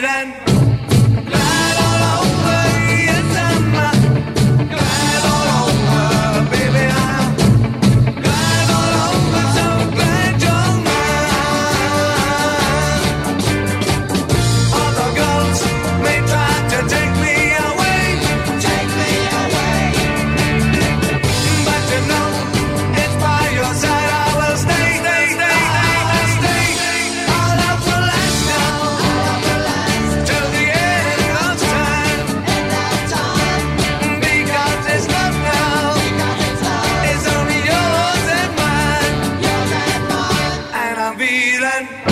Iran feeling.